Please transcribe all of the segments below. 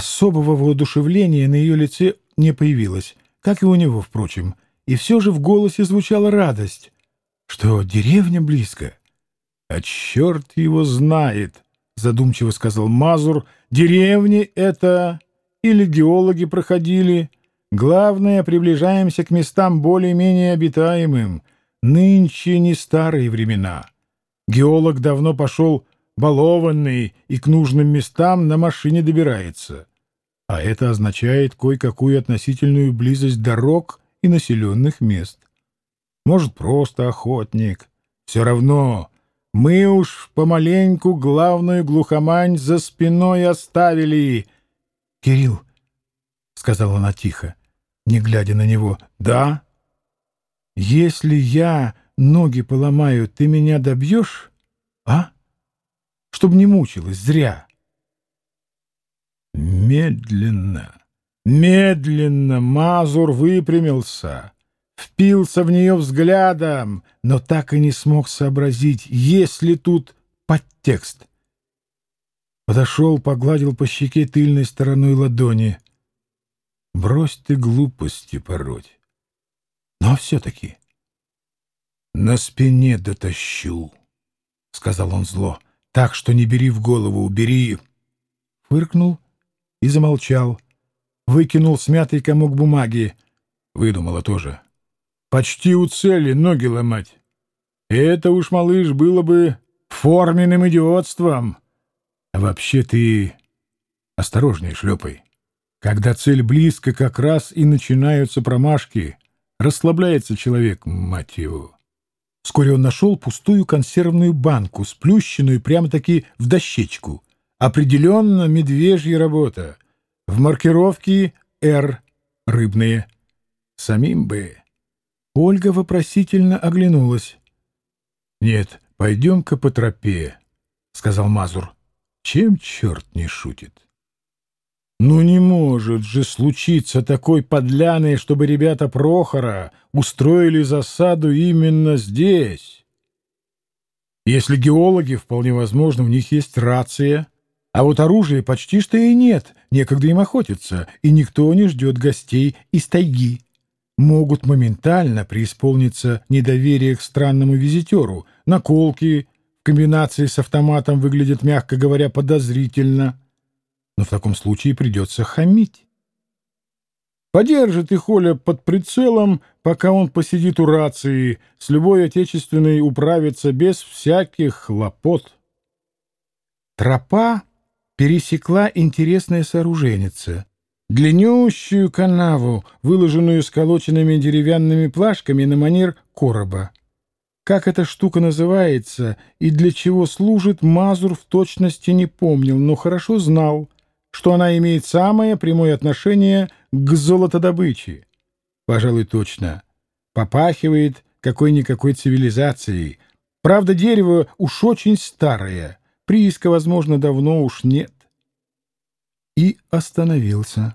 Особого воодушевления на ее лице не появилось, как и у него, впрочем, и все же в голосе звучала радость, что деревня близко. «А черт его знает!» — задумчиво сказал Мазур. «Деревни это или геологи проходили. Главное, приближаемся к местам более-менее обитаемым. Нынче не старые времена. Геолог давно пошел балованный и к нужным местам на машине добирается. А это означает кое-какую относительную близость дорог и населенных мест. Может, просто охотник. Все равно мы уж помаленьку главную глухомань за спиной оставили. — Кирилл, — сказала она тихо, не глядя на него, — да? — Если я ноги поломаю, ты меня добьешь, а? Чтоб не мучилась зря. Медленно, медленно Мазур выпрямился впился в нее взглядом, но так и не смог сообразить, есть ли тут подтекст. Подошел, погладил по щеке тыльной стороной ладони. Брось ты глупости пороть. Но все-таки на спине дотащу, — сказал он зло, — так что не бери в голову, убери. Фыркнул и замолчал, выкинул смятый комок бумаги, выдумала тоже. Почти у цели ноги ломать. Это уж, малыш, было бы форменным идиотством. Вообще ты осторожнее шлепай. Когда цель близко, как раз и начинаются промашки. Расслабляется человек, мать его. Вскоре он нашел пустую консервную банку, сплющенную прямо-таки в дощечку. Определенно медвежья работа. В маркировке «Р» рыбные. Самим бы Ольга вопросительно оглянулась. — Нет, пойдем-ка по тропе, — сказал Мазур. — Чем черт не шутит? — Ну не может же случиться такой подляной, чтобы ребята Прохора устроили засаду именно здесь. Если геологи, вполне возможно, у них есть рация, а вот оружия почти что и нет, некогда им охотиться, и никто не ждет гостей из тайги могут моментально преисполниться недоверие к странному визитеру. Наколки в комбинации с автоматом выглядят, мягко говоря, подозрительно. Но в таком случае придется хамить. Подержит их Оля под прицелом, пока он посидит у рации, с любой отечественной управится без всяких хлопот. Тропа пересекла интересное сооруженнице — длиннющую канаву, выложенную сколоченными деревянными плашками на манер короба. Как эта штука называется и для чего служит, Мазур в точности не помнил, но хорошо знал, что она имеет самое прямое отношение к золотодобыче. Пожалуй, точно. Попахивает какой-никакой цивилизацией. Правда, дерево уж очень старое, прииска, возможно, давно уж нет. И остановился.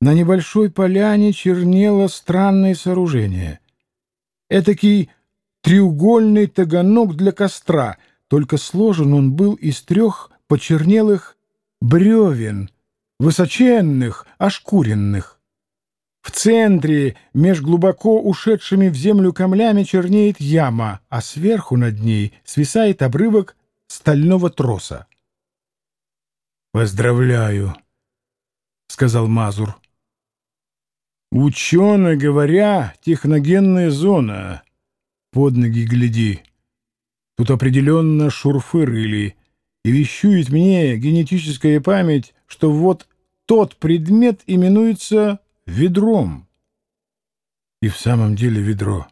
На небольшой поляне чернело странное сооружение. Этакий треугольный таганок для костра, только сложен он был из трех почернелых бревен, высоченных, ошкуренных. В центре, меж глубоко ушедшими в землю камлями, чернеет яма, а сверху над ней свисает обрывок стального троса. «Поздравляю», — сказал Мазур. Учено говоря, техногенная зона. Под ноги гляди. Тут определенно шурфы рыли. И вещует мне генетическая память, что вот тот предмет именуется ведром. И в самом деле ведро.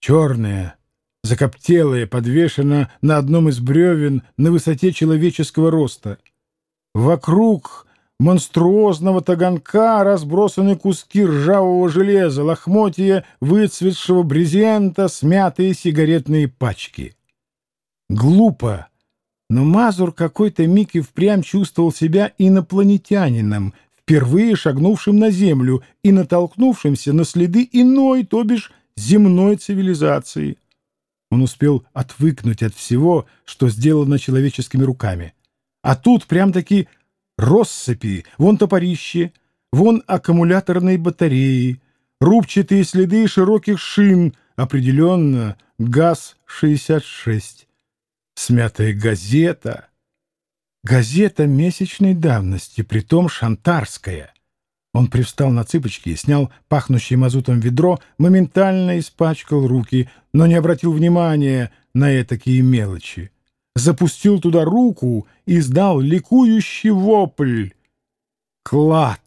Черное, закоптелое, подвешено на одном из бревен на высоте человеческого роста. Вокруг монструозного таганка разбросаны куски ржавого железа, лохмотья выцветшего брезента, смятые сигаретные пачки. Глупо, но Мазур какой-то миг и впрямь чувствовал себя инопланетянином, впервые шагнувшим на Землю и натолкнувшимся на следы иной, то бишь земной цивилизации. Он успел отвыкнуть от всего, что сделано человеческими руками. А тут прям-таки россыпи, вон топорище, вон аккумуляторные батареи, рубчатые следы широких шин, определенно ГАЗ-66. Смятая газета. Газета месячной давности, притом шантарская. Он привстал на цыпочки, снял пахнущее мазутом ведро, моментально испачкал руки, но не обратил внимания на такие мелочи. Запустил туда руку и сдал ликующий вопль. Клад!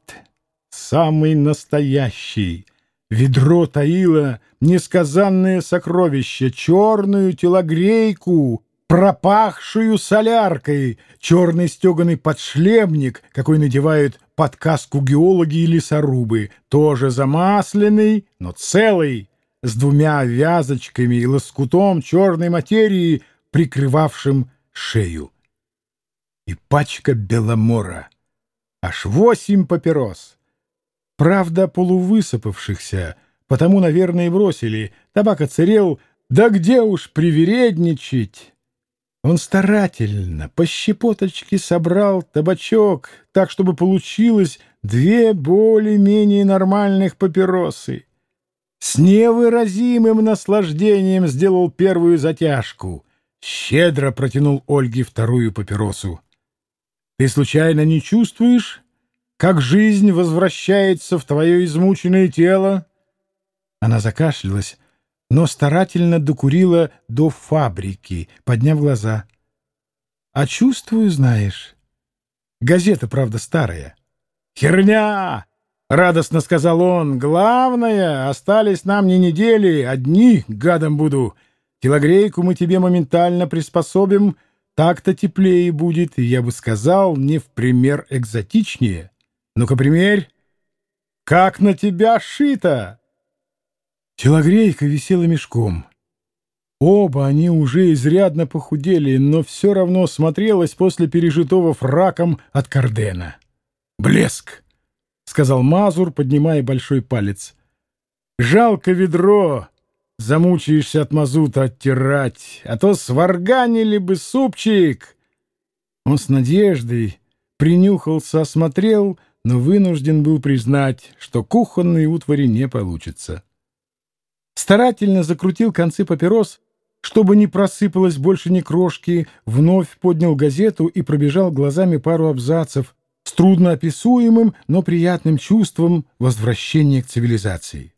Самый настоящий! Ведро таило несказанное сокровище, черную телогрейку, пропахшую соляркой, черный стеганый подшлемник, какой надевают под каску геологи и лесорубы, тоже замасленный, но целый, с двумя вязочками и лоскутом черной материи, прикрывавшим шею. И пачка беломора. Аж восемь папирос. Правда, полувысыпавшихся, потому, наверное, и бросили. Табак оцерел, да где уж привередничать? Он старательно, по щепоточке собрал табачок, так, чтобы получилось две более-менее нормальных папиросы. С невыразимым наслаждением сделал первую затяжку. Щедро протянул Ольге вторую папиросу. «Ты случайно не чувствуешь, как жизнь возвращается в твое измученное тело?» Она закашлялась, но старательно докурила до фабрики, подняв глаза. «А чувствую, знаешь. Газета, правда, старая». «Херня!» — радостно сказал он. «Главное, остались нам не недели, одни, гадом буду. Телогрейку мы тебе моментально приспособим, так-то теплее будет, я бы сказал, не в пример экзотичнее. Ну-ка, примерь. Как на тебя шито!» Телогрейка висела мешком. Оба они уже изрядно похудели, но все равно смотрелось после пережитого фраком от Кардена. «Блеск!» — сказал Мазур, поднимая большой палец. «Жалко ведро! Замучаешься от мазута оттирать, а то сварганили бы супчик!» Он с надеждой принюхался, осмотрел, но вынужден был признать, что кухонной утвари не получится старательно закрутил концы папирос, чтобы не просыпалось больше ни крошки, вновь поднял газету и пробежал глазами пару абзацев с трудноописуемым, но приятным чувством возвращения к цивилизации.